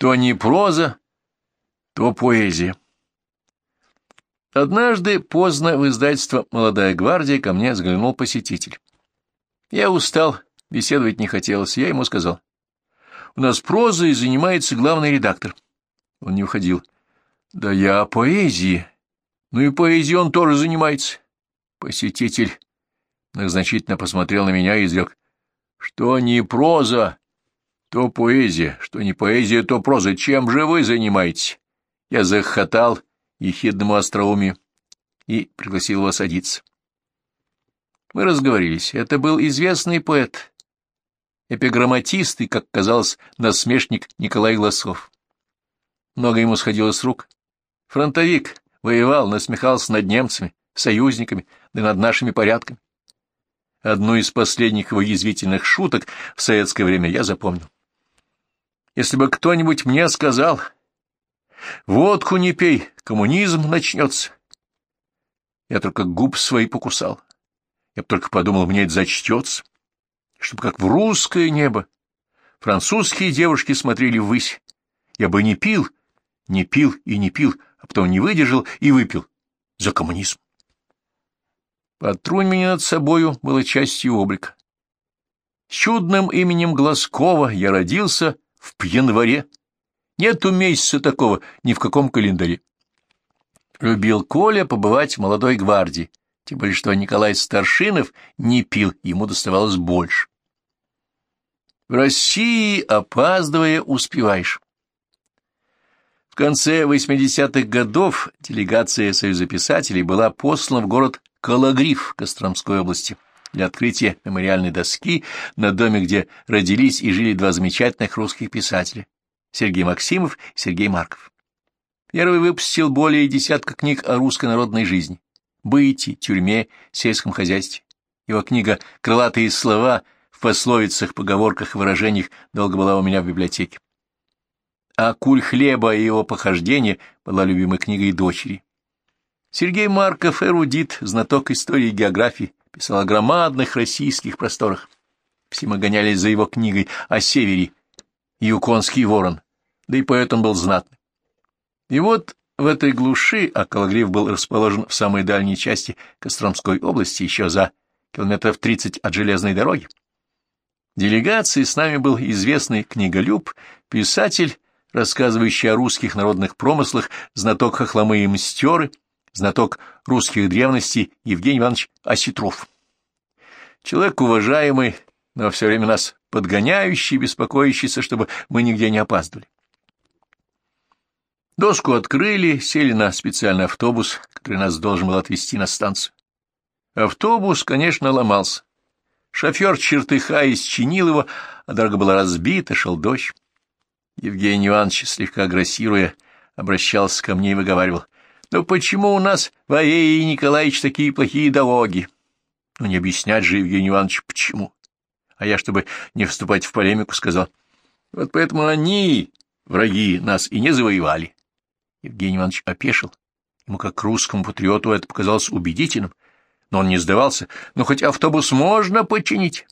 То не проза, то поэзия. Однажды поздно в издательство «Молодая гвардия» ко мне взглянул посетитель. Я устал, беседовать не хотелось, я ему сказал. У нас прозой занимается главный редактор. Он не уходил. Да я о поэзии. Ну и поэзией он тоже занимается. Посетитель многозначительно посмотрел на меня и изрек. Что не проза, то поэзия, что не поэзия, то проза. Чем же вы занимаетесь? Я захохотал ехидному остроумию и пригласил его садиться. Мы разговорились. Это был известный поэт, эпиграмматист и, как казалось, насмешник Николай Глазов. Много ему сходило с рук. Фронтовик, воевал, насмехался над немцами, союзниками, да над нашими порядками. Одну из последних его язвительных шуток в советское время я запомнил. Если бы кто-нибудь мне сказал, водку не пей, коммунизм начнется, я только губ свои покусал. Я бы только подумал, мне это зачтется, чтобы как в русское небо французские девушки смотрели ввысь. Я бы не пил, не пил и не пил, а потом не выдержал и выпил за коммунизм. Потрунивание над собою было частью облика. С чудным именем Глазкова я родился в январе. Нету месяца такого ни в каком календаре. Любил Коля побывать в молодой гвардии, тем более что Николай Старшинов не пил, ему доставалось больше. В России, опаздывая, успеваешь. В конце 80-х годов делегация Союза писателей была послана в город Калагриф Костромской области для открытия мемориальной доски на доме, где родились и жили два замечательных русских писателя — Сергей Максимов и Сергей Марков. Первый выпустил более десятка книг о русской народной жизни, быте, тюрьме, сельском хозяйстве. Его книга «Крылатые слова» в пословицах, поговорках и выражениях долго была у меня в библиотеке а куль хлеба и его похождения была любимой книгой дочери. Сергей Марков, эрудит, знаток истории и географии, писал о громадных российских просторах. Все мы гонялись за его книгой о севере, Юконский ворон, да и поэт он был знатный. И вот в этой глуши, а Калагрив был расположен в самой дальней части Костромской области, еще за километров тридцать от железной дороги, делегации с нами был известный книголюб, писатель рассказывающий о русских народных промыслах, знаток хохломы и мстеры, знаток русских древностей Евгений Иванович Осетров. Человек уважаемый, но все время нас подгоняющий, беспокоящийся, чтобы мы нигде не опаздывали. Доску открыли, сели на специальный автобус, который нас должен был отвезти на станцию. Автобус, конечно, ломался. Шофер, чертыхаясь, чинил его, а дорога была разбита, шел дождь. Евгений Иванович, слегка агрессируя, обращался ко мне и выговаривал. «Ну почему у нас в Аее Николаевич такие плохие дороги?» Ну не объяснять же Евгений Иванович, почему. А я, чтобы не вступать в полемику, сказал, «Вот поэтому они, враги, нас и не завоевали». Евгений Иванович опешил. Ему, как русскому патриоту, это показалось убедительным, но он не сдавался. «Ну, хоть автобус можно починить?»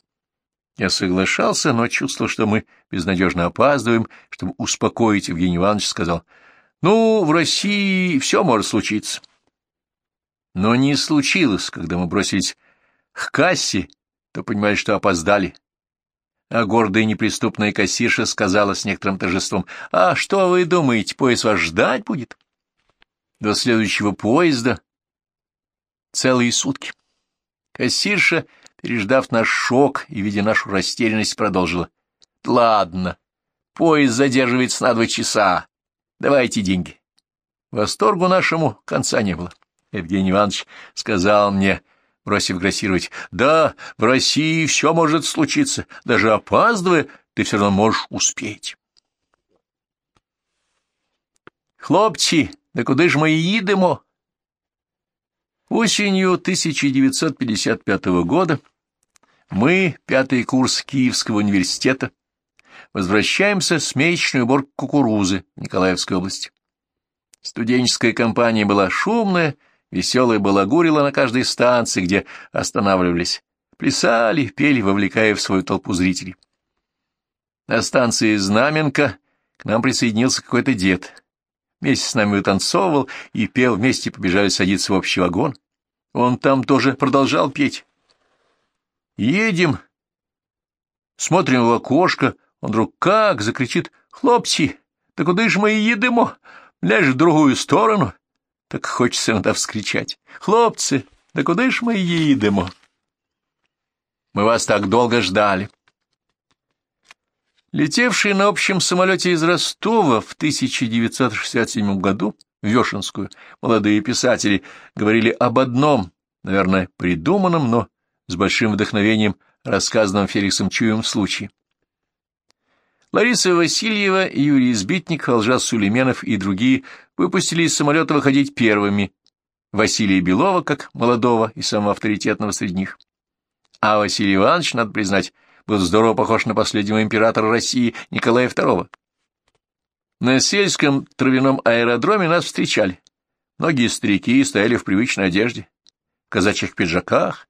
Я соглашался, но чувствовал, что мы безнадежно опаздываем. Чтобы успокоить, Евгений Иванович сказал, «Ну, в России все может случиться». Но не случилось, когда мы бросились к кассе, то понимали, что опоздали. А гордая неприступная кассирша сказала с некоторым торжеством, «А что вы думаете, поезд вас ждать будет?» До следующего поезда целые сутки. Кассирша переждав наш шок и, видя нашу растерянность, продолжила. — Ладно, поезд задерживается на два часа. Давайте деньги. Восторгу нашему конца не было. Евгений Иванович сказал мне, бросив грассировать, «Да, в России все может случиться. Даже опаздывая, ты все равно можешь успеть». «Хлопці, да куди ж ми їдемо?» Осенью 1955 года мы, пятый курс Киевского университета, возвращаемся с месячной уборкой кукурузы в Николаевской области. Студенческая компания была шумная, веселая балагурила на каждой станции, где останавливались. Плясали, пели, вовлекая в свою толпу зрителей. На станции Знаменка, К нам присоединился какой-то дед. Вместе с нами утанцовывал и пел, вместе побежали садиться в общий вагон. Он там тоже продолжал петь. Едем, смотрим в окошко, он вдруг как закричит «Хлопці, да куди ж ми їдемо? Ляж в другую сторону!» Так хочется иногда вскричать «Хлопцы, да куди ж ми їдемо?» Мы вас так долго ждали. Летевшие на общем самолете из Ростова в 1967 году в Вешенскую молодые писатели говорили об одном, наверное, придуманном, но с большим вдохновением рассказанном Феликсом Чуем случае. Лариса Васильева, Юрий Избитник, Алжас Сулейменов и другие выпустили из самолета выходить первыми, Василия Белова, как молодого и самого авторитетного среди них. А Василий Иванович, надо признать, был здорово похож на последнего императора России Николая II. На сельском травяном аэродроме нас встречали. Многие старики стояли в привычной одежде, в казачьих пиджаках,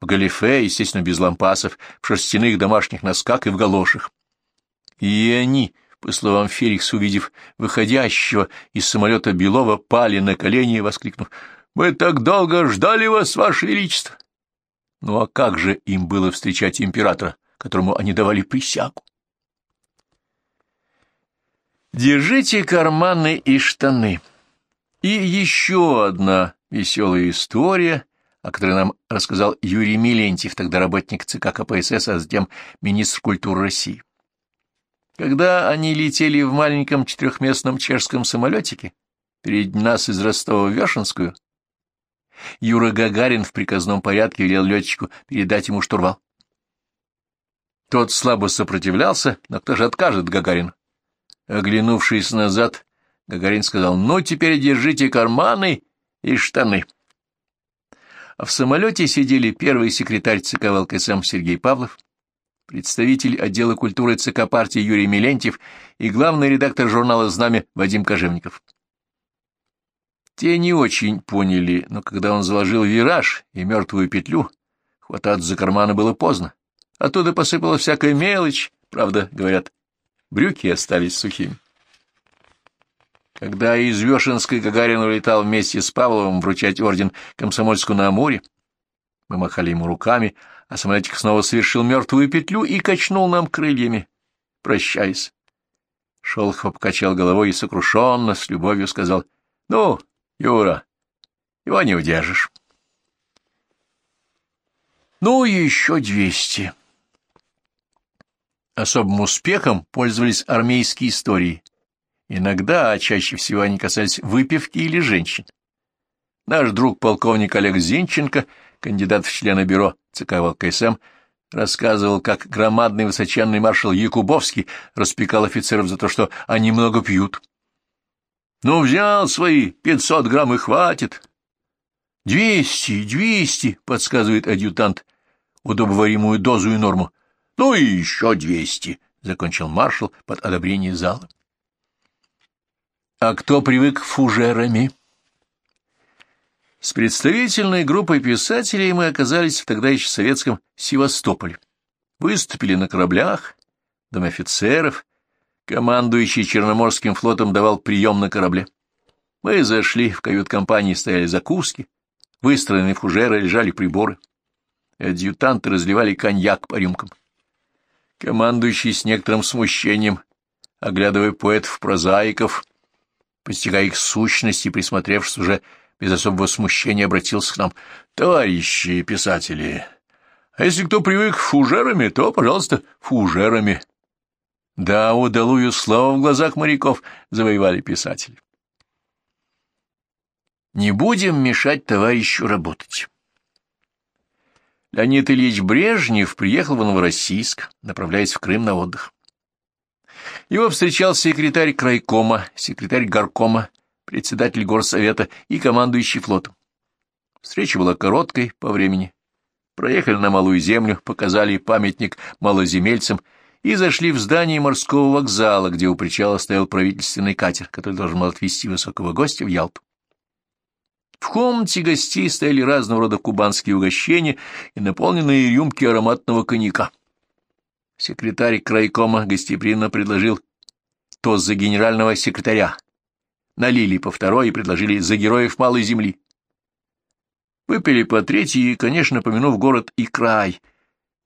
в галифе, естественно, без лампасов, в шерстяных домашних носках и в галошах. И они, по словам Феликса, увидев выходящего из самолета Белова, пали на колени, воскликнув, «Мы так долго ждали вас, Ваше Величество!» Ну а как же им было встречать императора, которому они давали присягу? Держите карманы и штаны. И еще одна веселая история, о которой нам рассказал Юрий Милентьев, тогда работник ЦК КПСС, а затем министр культуры России. Когда они летели в маленьком четырехместном чешском самолетике, перед нас из Ростова в Вешенскую, Юра Гагарин в приказном порядке велел летчику передать ему штурвал. Тот слабо сопротивлялся, но кто же откажет Гагарину? Оглянувшись назад, Гагарин сказал, «Ну, теперь держите карманы и штаны». А в самолете сидели первый секретарь ЦК ВЛКСМ Сергей Павлов, представитель отдела культуры ЦК партии Юрий Милентьев и главный редактор журнала «Знамя» Вадим Кожевников. Те не очень поняли, но когда он заложил вираж и мертвую петлю, хвататься за карманы было поздно. Оттуда посыпалась всякая мелочь, правда, говорят, брюки остались сухими. Когда из Вешенской Гагарин улетал вместе с Павловым вручать орден Комсомольску на Амуре, мы махали ему руками, а самолетик снова совершил мертвую петлю и качнул нам крыльями, прощаясь. Шолохов покачал головой и сокрушенно, с любовью сказал, — Ну, Юра, его не удержишь. Ну, еще двести. Особым успехом пользовались армейские истории. Иногда, а чаще всего они касались выпивки или женщин. Наш друг полковник Олег Зинченко, кандидат в члены бюро ЦК ВЛКСМ, рассказывал, как громадный высоченный маршал Якубовский распекал офицеров за то, что они много пьют. Ну, взял свои пятьсот грамм и хватит. Двести, двести, подсказывает адъютант, удобоваримую дозу и норму. Ну и еще двести, закончил маршал под одобрение зала. А кто привык фужерами? С представительной группой писателей мы оказались в тогда еще советском Севастополе. Выступили на кораблях, дом офицеров, Командующий Черноморским флотом давал прием на корабле. Мы зашли, в кают-компании стояли закуски, выстроены фужеры, лежали приборы. Адъютанты разливали коньяк по рюмкам. Командующий с некоторым смущением, оглядывая поэтов-прозаиков, постигая их сущности, присмотревшись уже без особого смущения, обратился к нам. «Товарищи писатели, а если кто привык фужерами, то, пожалуйста, фужерами. Да, удалую славу в глазах моряков завоевали писатели. Не будем мешать товарищу работать. Леонид Ильич Брежнев приехал в Новороссийск, направляясь в Крым на отдых. Его встречал секретарь крайкома, секретарь горкома, председатель горсовета и командующий флотом. Встреча была короткой по времени. Проехали на Малую Землю, показали памятник малоземельцам и зашли в здание морского вокзала, где у причала стоял правительственный катер, который должен был отвезти высокого гостя в Ялту. В комнате гостей стояли разного рода кубанские угощения и наполненные рюмки ароматного коньяка. Секретарь крайкома гостеприимно предложил тост за генерального секретаря. Налили по второй и предложили за героев малой земли. Выпили по третьей и, конечно, помянув город и край.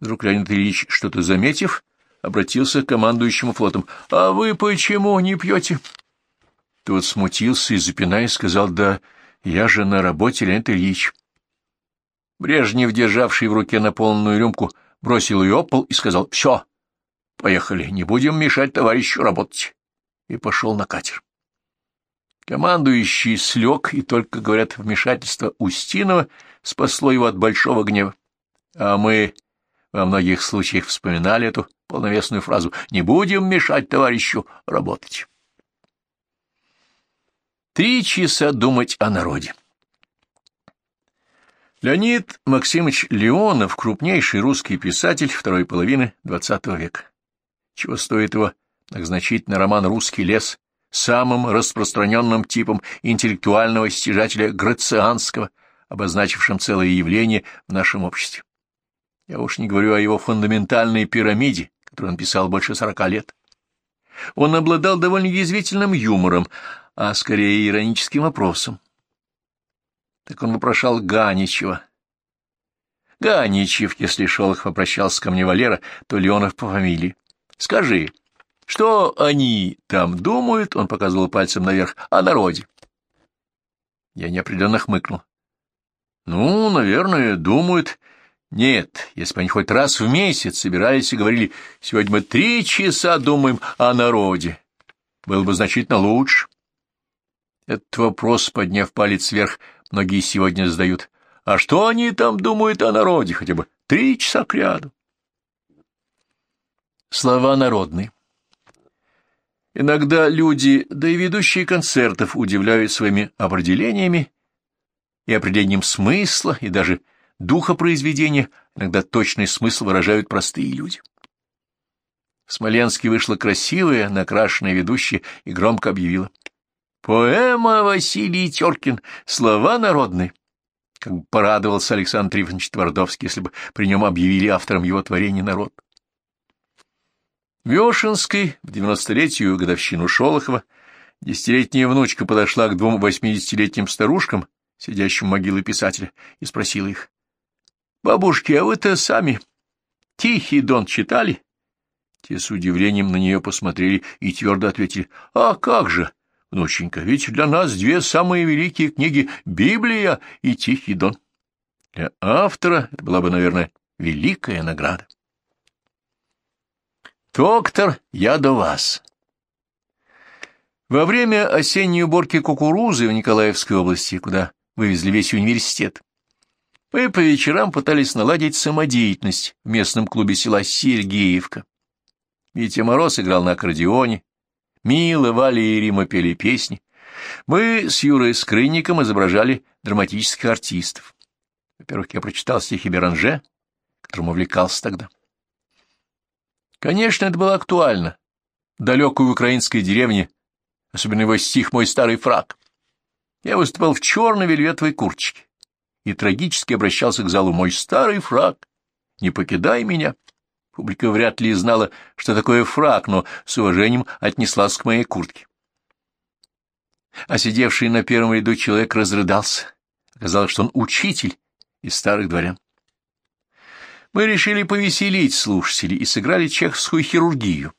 Вдруг Леонид Ильич, что-то заметив, обратился к командующему флотом. — А вы почему не пьете? Тот смутился и, запинаясь, сказал, — Да я же на работе, Леонид Ильич. Брежнев, державший в руке наполненную рюмку, бросил ее пол и сказал, — Все, поехали, не будем мешать товарищу работать. И пошел на катер. Командующий слег, и только, говорят, вмешательство Устинова спасло его от большого гнева. А мы во многих случаях вспоминали эту полновесную фразу «Не будем мешать товарищу работать». Три часа думать о народе. Леонид Максимович Леонов — крупнейший русский писатель второй половины XX века. Чего стоит его многозначительный роман «Русский лес», самым распространенным типом интеллектуального стяжателя Грацианского, обозначившим целое явление в нашем обществе. Я уж не говорю о его фундаментальной пирамиде, которую он писал больше сорока лет. Он обладал довольно язвительным юмором, а скорее ироническим вопросом. Так он вопрошал Ганичева. Ганичев, если Шолохов обращался ко мне Валера, то Леонов по фамилии. Скажи, что они там думают, он показывал пальцем наверх, о народе. Я неопределенно хмыкнул. Ну, наверное, думают. Нет, если бы они хоть раз в месяц собирались и говорили, сегодня мы три часа думаем о народе, было бы значительно лучше. Этот вопрос, подняв палец вверх, многие сегодня задают. А что они там думают о народе, хотя бы три часа кряду? Слова народные. Иногда люди, да и ведущие концертов, удивляют своими определениями и определением смысла, и даже духа произведения, иногда точный смысл выражают простые люди. В Смоленске вышла красивая, накрашенная ведущая и громко объявила. «Поэма Василий Теркин. Слова народные». Как бы порадовался Александр Трифонович Твардовский, если бы при нем объявили автором его творения народ. В Вешенской, в девяностолетию годовщину Шолохова, десятилетняя внучка подошла к двум восьмидесятилетним старушкам, сидящим у могилы писателя, и спросила их. — Бабушки, а вы-то сами «Тихий дон» читали? Те с удивлением на нее посмотрели и твердо ответили. — А как же, внученька, ведь для нас две самые великие книги — Библия и «Тихий дон». Для автора это была бы, наверное, великая награда. «Доктор, я до вас». Во время осенней уборки кукурузы в Николаевской области, куда вывезли весь университет, мы по вечерам пытались наладить самодеятельность в местном клубе села Сергеевка. Витя Мороз играл на аккордеоне, Мила, Валя и Рима пели песни. Мы с Юрой Скрынником изображали драматических артистов. Во-первых, я прочитал стихи Беранже, которым увлекался тогда. Конечно, это было актуально. Далекой украинской деревне, особенно его стих «Мой старый фраг». Я выступал в черной вельветовой курточке и трагически обращался к залу «Мой старый фраг, не покидай меня». Публика вряд ли знала, что такое фраг, но с уважением отнеслась к моей куртке. А сидевший на первом ряду человек разрыдался. Оказалось, что он учитель из старых дворян. Мы решили повеселить слушателей и сыграли чеховскую хирургию.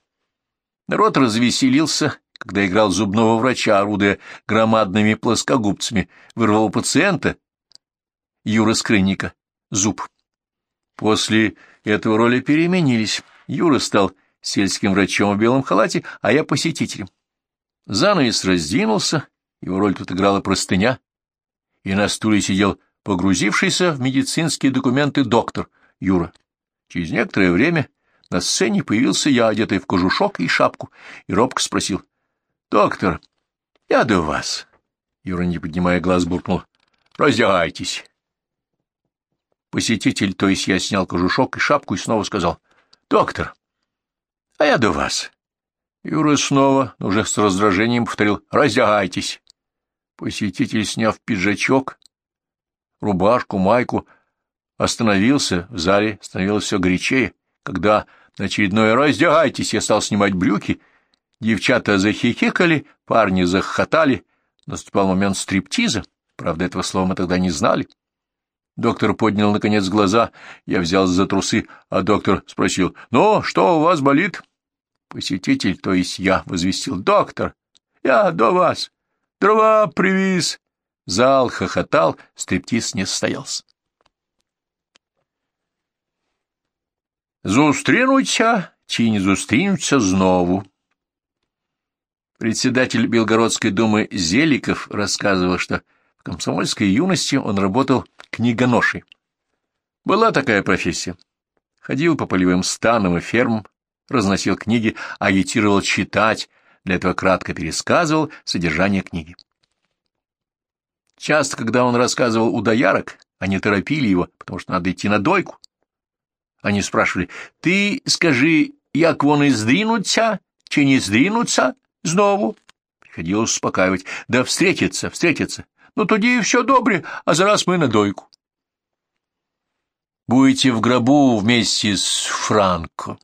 Народ развеселился, когда играл зубного врача, орудуя громадными плоскогубцами, вырвал пациента, Юра Скрынника, зуб. После этого роли переменились. Юра стал сельским врачом в белом халате, а я посетителем. Занавес раздвинулся, его роль тут играла простыня, и на стуле сидел погрузившийся в медицинские документы доктор, Юра. Через некоторое время на сцене появился я, одетый в кожушок и шапку, и робко спросил. — Доктор, я до вас. Юра, не поднимая глаз, буркнул. — Раздягайтесь. Посетитель, то есть я снял кожушок и шапку и снова сказал. — Доктор, а я до вас. Юра снова, уже с раздражением, повторил. — Раздягайтесь. Посетитель, сняв пиджачок, рубашку, майку, Остановился, в зале становилось все горячее. Когда на очередное «раздягайтесь» я стал снимать брюки, Девчата захихикали, парни захохотали. Наступал момент стриптиза. Правда, этого слова мы тогда не знали. Доктор поднял, наконец, глаза. Я взял за трусы, а доктор спросил, «Ну, что у вас болит?» Посетитель, то есть я, возвестил, «Доктор, я до вас. Дрова привез». Зал хохотал, стриптиз не состоялся. «Зустрінуться чи не зустрінуться знову?» Председатель Белгородской думы Зеликов рассказывал, что в комсомольской юности он работал книгоношей. Была такая профессия. Ходил по полевым станам и фермам, разносил книги, агитировал читать, для этого кратко пересказывал содержание книги. Часто, когда он рассказывал у доярок, они торопили его, потому что надо идти на дойку. Они спрашивали, «Ты скажи, як вони сдвинутся, чи не сдвинутся знову?» Приходилось успокаивать, «Да встретиться, встретиться. Ну, тоді все добре, а зараз мы на дойку». Будете в гробу вместе с Франко.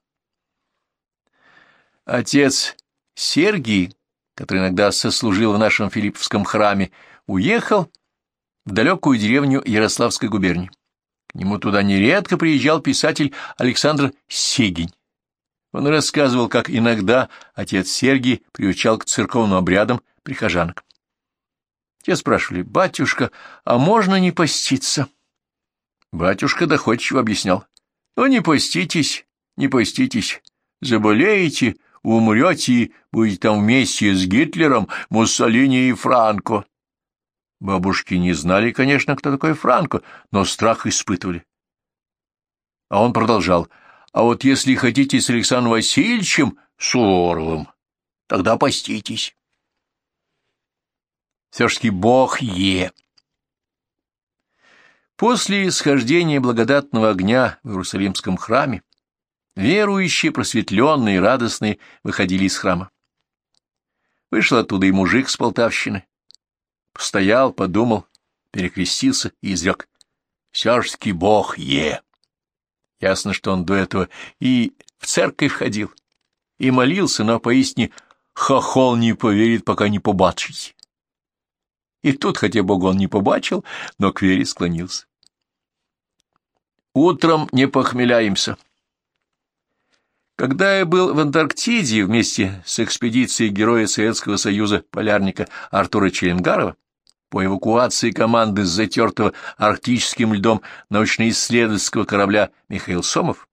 Отец Сергий, который иногда сослужил в нашем Филипповском храме, уехал в далекую деревню Ярославской губернии. Нему туда нередко приезжал писатель Александр Сегень. Он рассказывал, как иногда отец Сергий приучал к церковным обрядам прихожанок. Те спрашивали, «Батюшка, а можно не поститься?» Батюшка доходчиво объяснял, «Ну, не поститесь, не поститесь, заболеете, умрете и будете там вместе с Гитлером, Муссолини и Франко». Бабушки не знали, конечно, кто такой Франко, но страх испытывали. А он продолжал. «А вот если хотите с Александром Васильевичем Суворовым, тогда поститесь». Все-таки Бог е. После схождения благодатного огня в Иерусалимском храме верующие, просветленные и радостные выходили из храма. Вышел оттуда и мужик с Полтавщины, Постоял, подумал, перекрестился и изрек. Все-таки Бог е. Ясно, что он до этого и в церковь ходил, и молился, но поистине хохол не поверит, пока не побачить. И тут, хотя Бог он не побачил, но к вере склонился. Утром не похмеляемся. Когда я был в Антарктиде вместе с экспедицией героя Советского Союза полярника Артура Челенгарова, по эвакуации команды с затертого арктическим льдом научно-исследовательского корабля Михаил Сомов,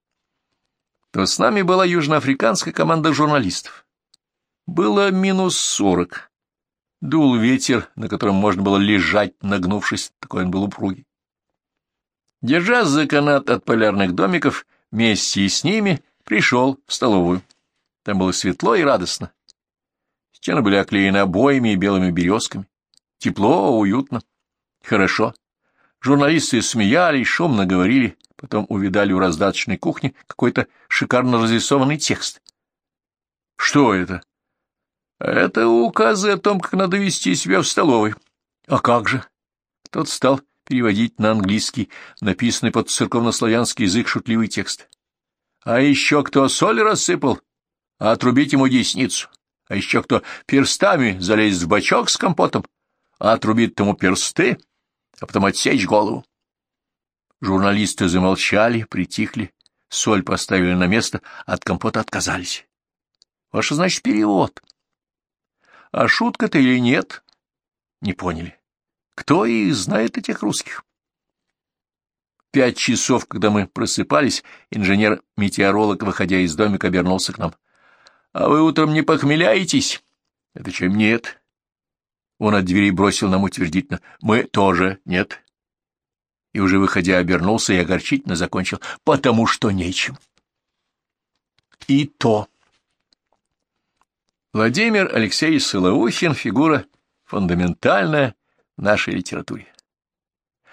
то с нами была южноафриканская команда журналистов. Было минус сорок. Дул ветер, на котором можно было лежать, нагнувшись, такой он был упругий. Держась за канат от полярных домиков, вместе с ними пришел в столовую. Там было светло и радостно. Стены были оклеены обоями и белыми березками. Тепло, уютно. Хорошо. Журналисты смеялись, шумно говорили, потом увидали у раздаточной кухни какой-то шикарно разрисованный текст. Что это? Это указы о том, как надо вести себя в столовой. А как же? Тот стал переводить на английский, написанный под церковнославянский язык шутливый текст. А еще кто соль рассыпал, а отрубить ему десницу. А еще кто перстами залезет в бачок с компотом, отрубить тому персты, а потом отсечь голову. Журналисты замолчали, притихли, соль поставили на место, от компота отказались. Ваше, значит, перевод. А шутка-то или нет? Не поняли. Кто их знает, этих русских? Пять часов, когда мы просыпались, инженер-метеоролог, выходя из домика, обернулся к нам. — А вы утром не похмеляетесь? — Это чем нет. Он от двери бросил нам утвердительно. Мы тоже нет. И уже выходя обернулся и огорчительно закончил. Потому что нечем. И то. Владимир Алексеевич Солоухин — фигура фундаментальная в нашей литературе.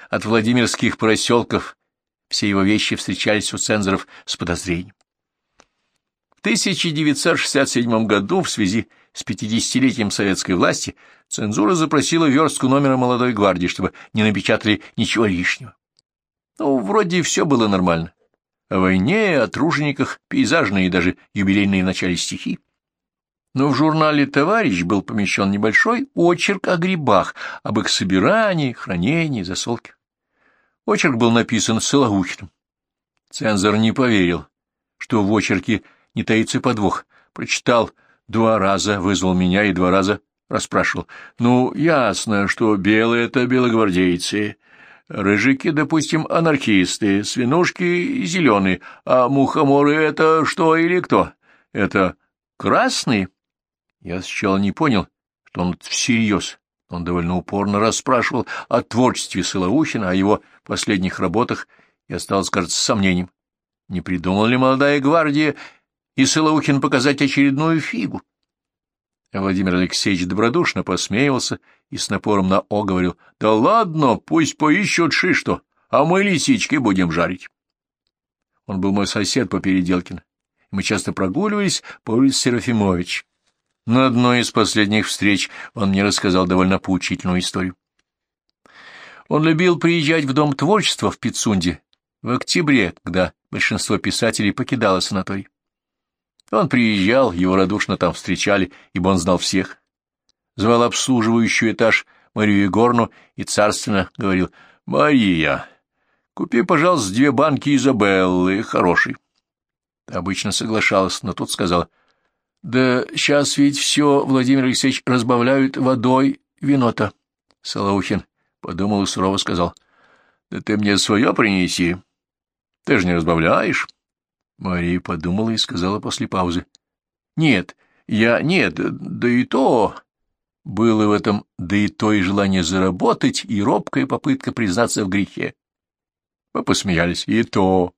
От Владимирских проселков все его вещи встречались у цензоров с подозрением. В 1967 году в связи с 50-летием советской власти цензура запросила верстку номера «Молодой гвардии», чтобы не напечатали ничего лишнего. Ну, вроде все было нормально. О войне, о тружениках, пейзажные и даже юбилейные в начале стихи. но в журнале «Товарищ» был помещен небольшой очерк о грибах, об их собирании, хранении, засолке. Очерк был написан Солоухиным. Цензор не поверил, что в очерке не таится подвох. Прочитал два раза, вызвал меня и два раза расспрашивал. Ну, ясно, что белые — это белогвардейцы, рыжики, допустим, анархисты, свинушки — зеленые, а мухоморы — это что или кто? Это красные? Я сначала не понял, что он всерьез. Он довольно упорно расспрашивал о творчестве Солоухина, о его последних работах, и осталось, кажется, сомнением. Не придумал ли молодая гвардия и Солоухин показать очередную фигу? Владимир Алексеевич добродушно посмеивался и с напором на «о» говорил, «Да ладно, пусть поищут ши что, а мы лисички будем жарить». Он был мой сосед по Переделкино, мы часто прогуливались по улице Серафимович. На одной из последних встреч он мне рассказал довольно поучительную историю. Он любил приезжать в Дом творчества в Пицунде в октябре, когда большинство писателей покидало санаторий. Он приезжал, его радушно там встречали, ибо он знал всех. Звал обслуживающую этаж Марию Егорну и царственно говорил, «Мария, купи, пожалуйста, две банки Изабеллы, хорошей». Обычно соглашалась, но тут сказала, «Да сейчас ведь все, Владимир Алексеевич, разбавляют водой вино-то». Солоухин подумал и сурово сказал, «Да ты мне свое принеси, ты же не разбавляешь». Мария подумала и сказала после паузы. — Нет, я... нет, да и то... Было в этом да и то и желание заработать, и робкая попытка признаться в грехе. Мы посмеялись. И то...